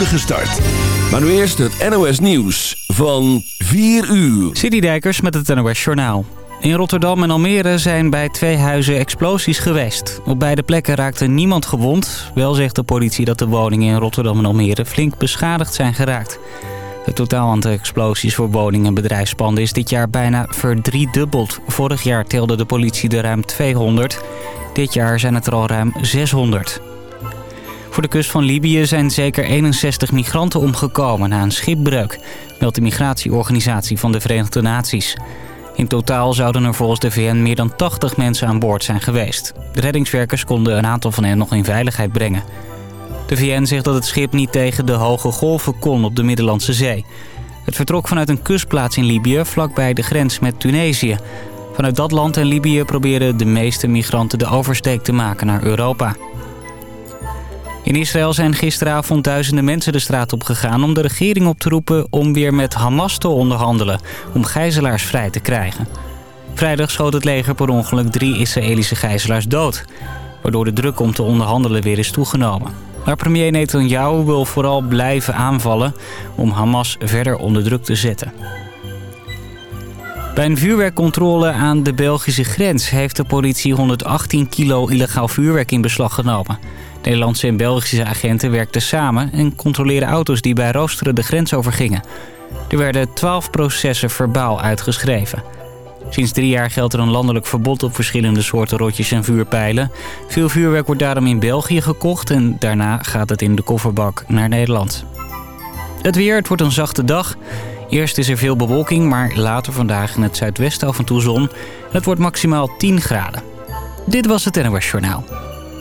start. Maar nu eerst het NOS Nieuws van 4 uur. Citydijkers met het NOS Journaal. In Rotterdam en Almere zijn bij twee huizen explosies geweest. Op beide plekken raakte niemand gewond. Wel zegt de politie dat de woningen in Rotterdam en Almere flink beschadigd zijn geraakt. Het totaal aantal explosies voor woningen en bedrijfspanden is dit jaar bijna verdriedubbeld. Vorig jaar telde de politie er ruim 200. Dit jaar zijn het er al ruim 600. Voor de kust van Libië zijn zeker 61 migranten omgekomen na een schipbreuk, meldt de migratieorganisatie van de Verenigde Naties. In totaal zouden er volgens de VN meer dan 80 mensen aan boord zijn geweest. De reddingswerkers konden een aantal van hen nog in veiligheid brengen. De VN zegt dat het schip niet tegen de hoge golven kon op de Middellandse Zee. Het vertrok vanuit een kustplaats in Libië vlakbij de grens met Tunesië. Vanuit dat land en Libië proberen de meeste migranten de oversteek te maken naar Europa. In Israël zijn gisteravond duizenden mensen de straat op gegaan om de regering op te roepen om weer met Hamas te onderhandelen, om gijzelaars vrij te krijgen. Vrijdag schoot het leger per ongeluk drie Israëlische gijzelaars dood, waardoor de druk om te onderhandelen weer is toegenomen. Maar premier Netanyahu wil vooral blijven aanvallen om Hamas verder onder druk te zetten. Bij een vuurwerkcontrole aan de Belgische grens heeft de politie 118 kilo illegaal vuurwerk in beslag genomen. Nederlandse en Belgische agenten werkten samen en controleerden auto's die bij roosteren de grens overgingen. Er werden 12 processen verbaal uitgeschreven. Sinds drie jaar geldt er een landelijk verbod op verschillende soorten rotjes en vuurpijlen. Veel vuurwerk wordt daarom in België gekocht en daarna gaat het in de kofferbak naar Nederland. Het weer, het wordt een zachte dag. Eerst is er veel bewolking, maar later vandaag in het zuidwesten af en toe zon. Het wordt maximaal 10 graden. Dit was het NOS Journaal.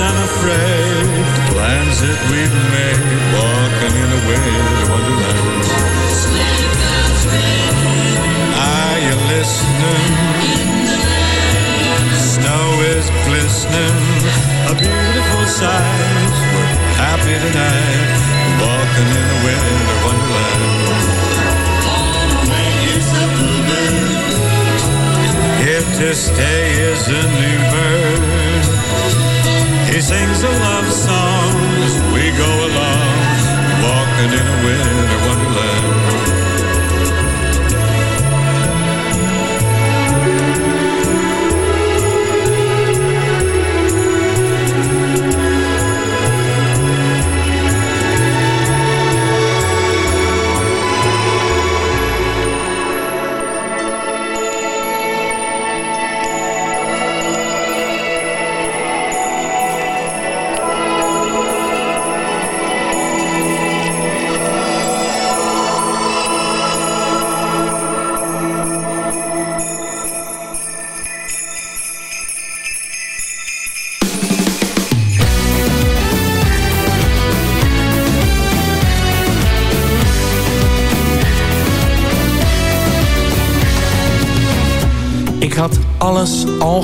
To face unafraid the plans that we've made, walking in a winter wonderland. Are you listening? Snow is glistening, a beautiful sight. We're happy tonight, walking in a winter wonderland. Here to stay is a new bird. He sings a love song as we go along, walking in a winter wonderland.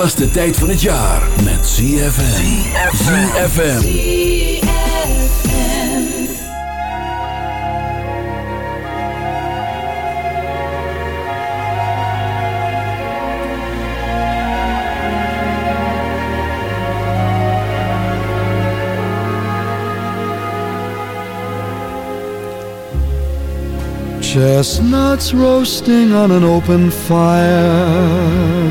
Gezelligste tijd van het jaar met ZFM. ZFM. Chestnuts roasting on an open fire.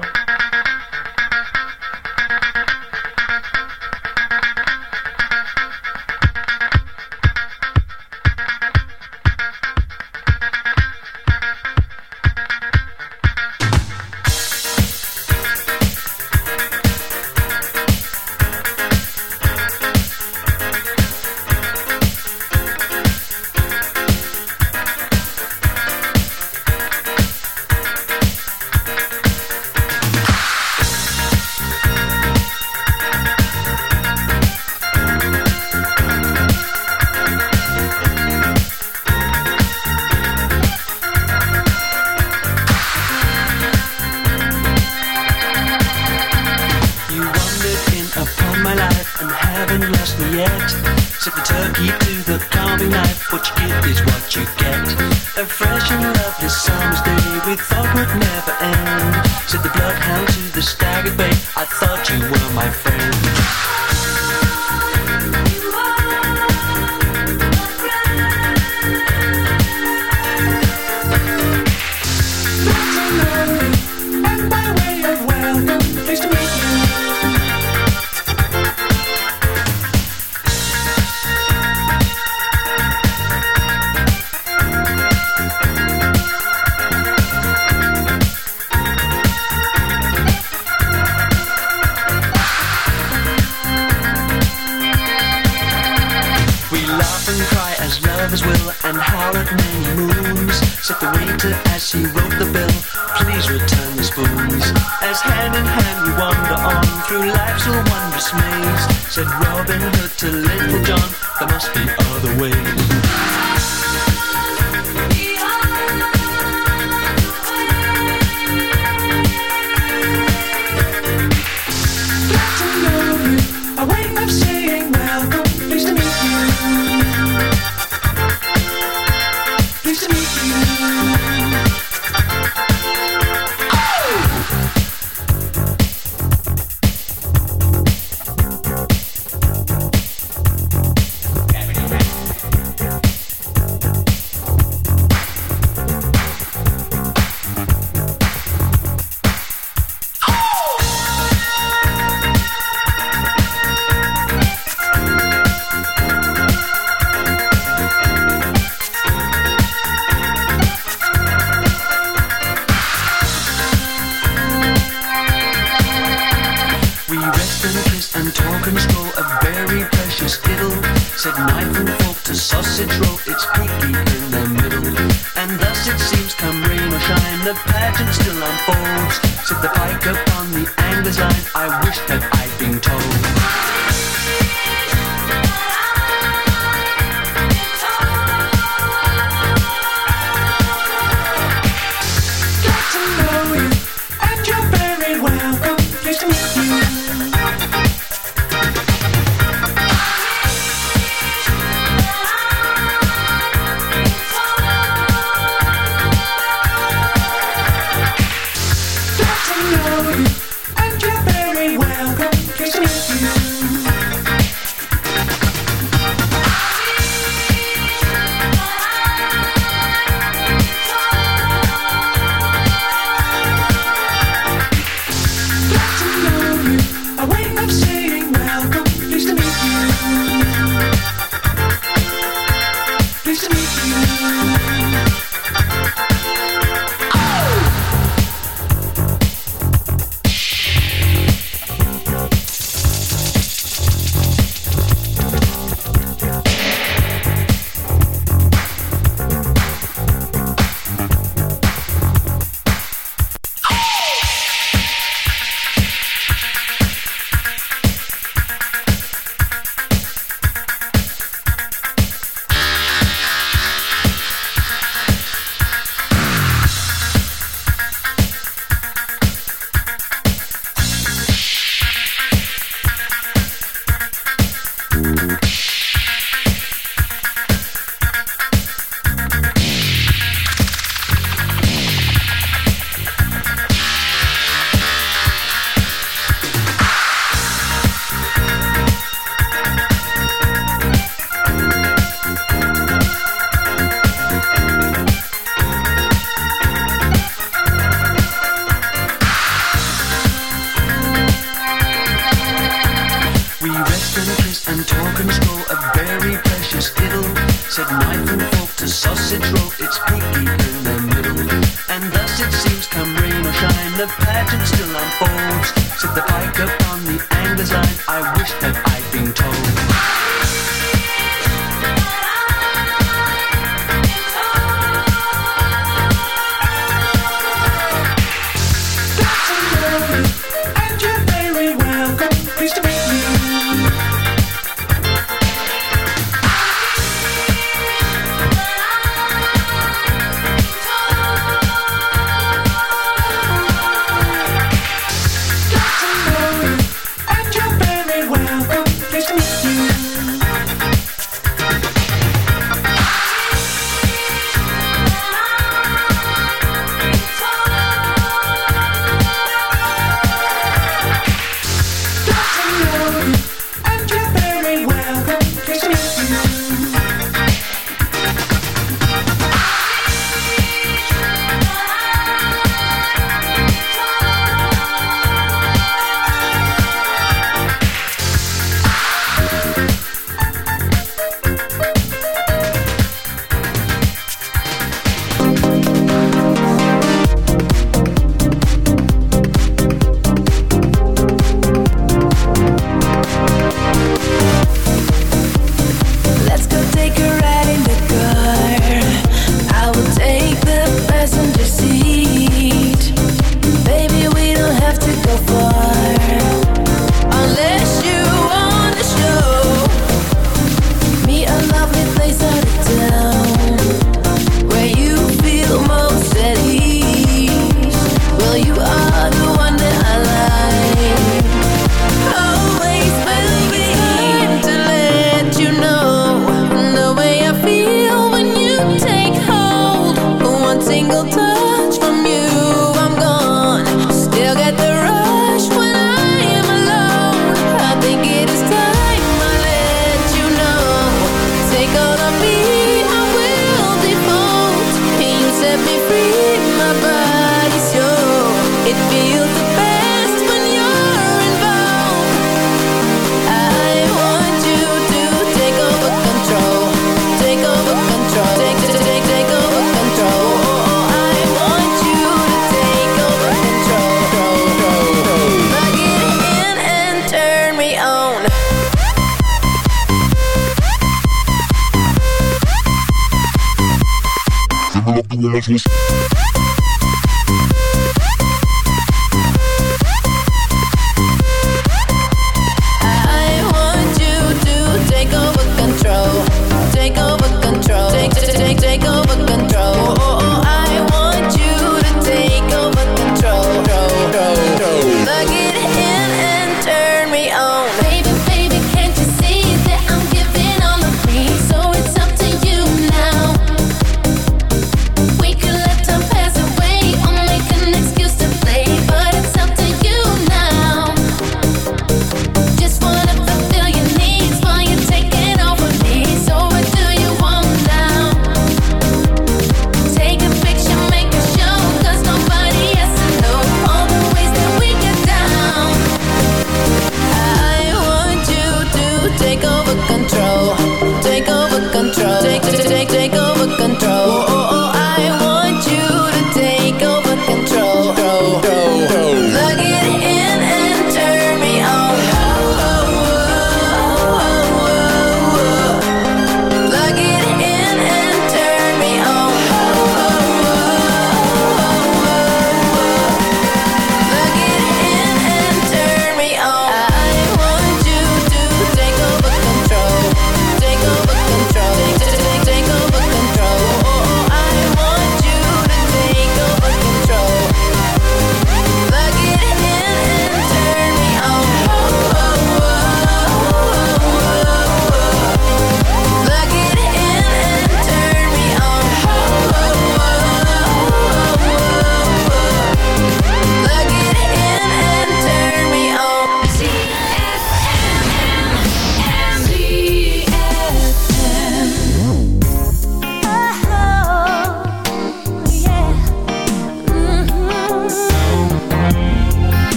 the most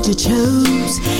road you chose.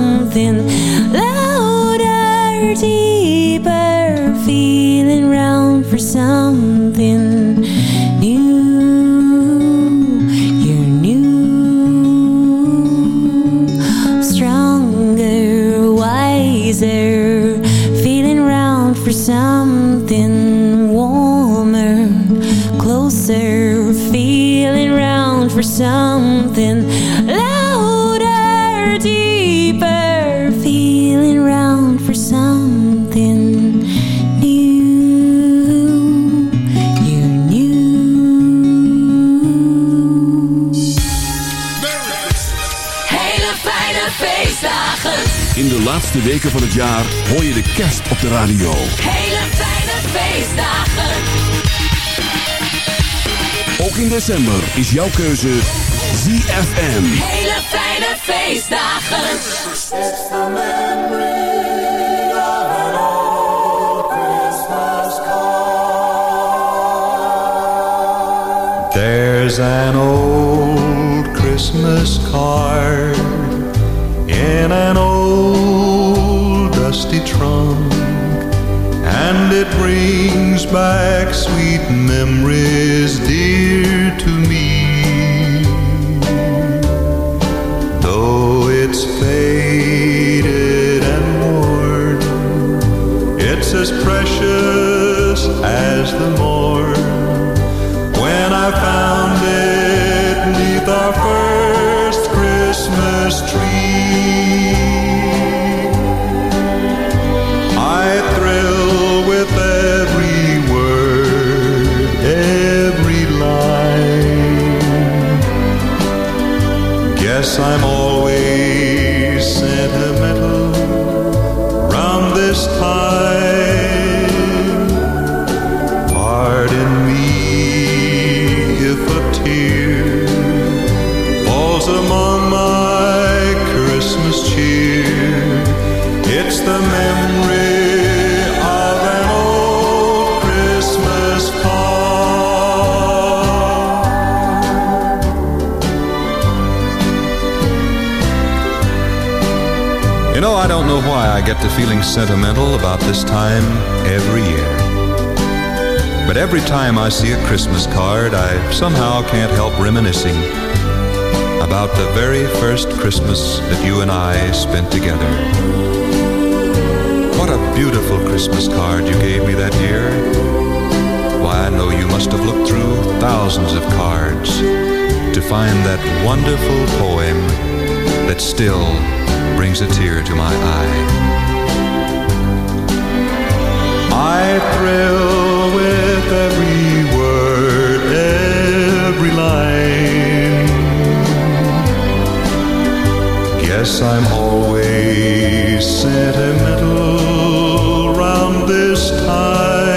something louder, deeper, feeling round for something new. You're new. Hele fijne feestdagen. In de laatste weken van het jaar hoor je de kerst op de radio. Hele fijne feestdagen. Ook in december is jouw keuze ZFM. Hele fijne feestdagen. It's the memory of an old Christmas card. There's an old Christmas card in an old dusty trunk, and it brings back sweet memories dear as precious as the morn when I found it neath our first Christmas tree. I thrill with every word, every line. Guess I'm I get to feeling sentimental about this time every year. But every time I see a Christmas card, I somehow can't help reminiscing about the very first Christmas that you and I spent together. What a beautiful Christmas card you gave me that year. Why, I know you must have looked through thousands of cards to find that wonderful poem that still brings a tear to my eye. I thrill with every word, every line. Guess I'm always sentimental round this time.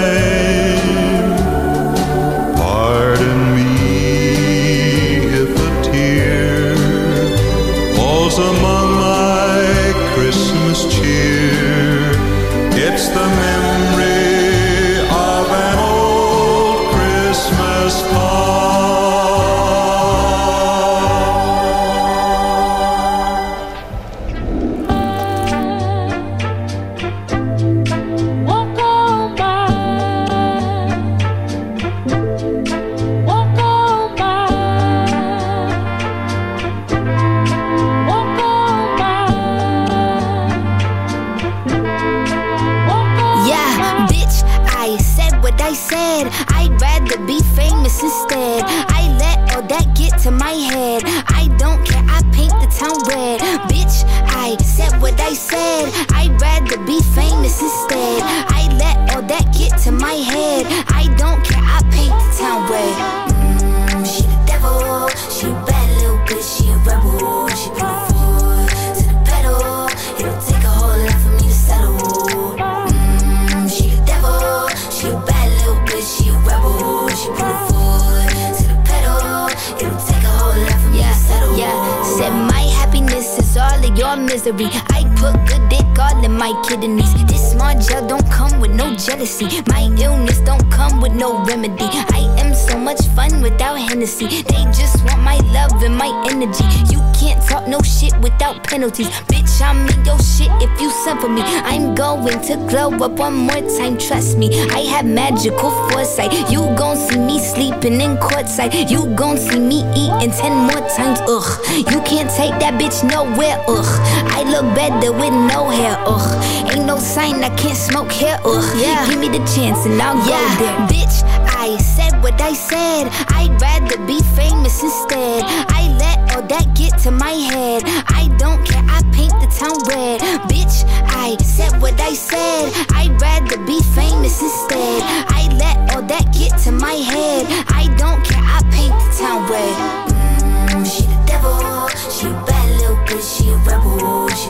Misery. I put good dick all in my kidneys. This smart gel don't come with no jealousy. My illness don't come with no remedy. I am so much fun without Hennessy. They just want my love and my energy. You can't talk no shit without penalties. Bitch, I'm in your shit if you send for me. I'm going to glow up one more time, trust me. I have magical foresight. You gon' see me sleeping in courtside. You gon' see me eating ten more times, ugh. You can't take that bitch nowhere, ugh. I look better with no hair, ugh. Ain't no sign I can't smoke hair, ugh. Yeah. Give me the chance and I'll Yeah. go there. Bitch, I said what I said. I'd rather be famous instead. I let all that get to my head. I don't care, I paint the town red. Bitch, I said what I said. I'd rather be famous instead. I let all that get to my head. I don't care, I paint the town red. Mm, she the devil, she a bad little bitch, she a rebel. She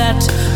that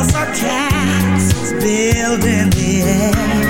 house of cats built in the air.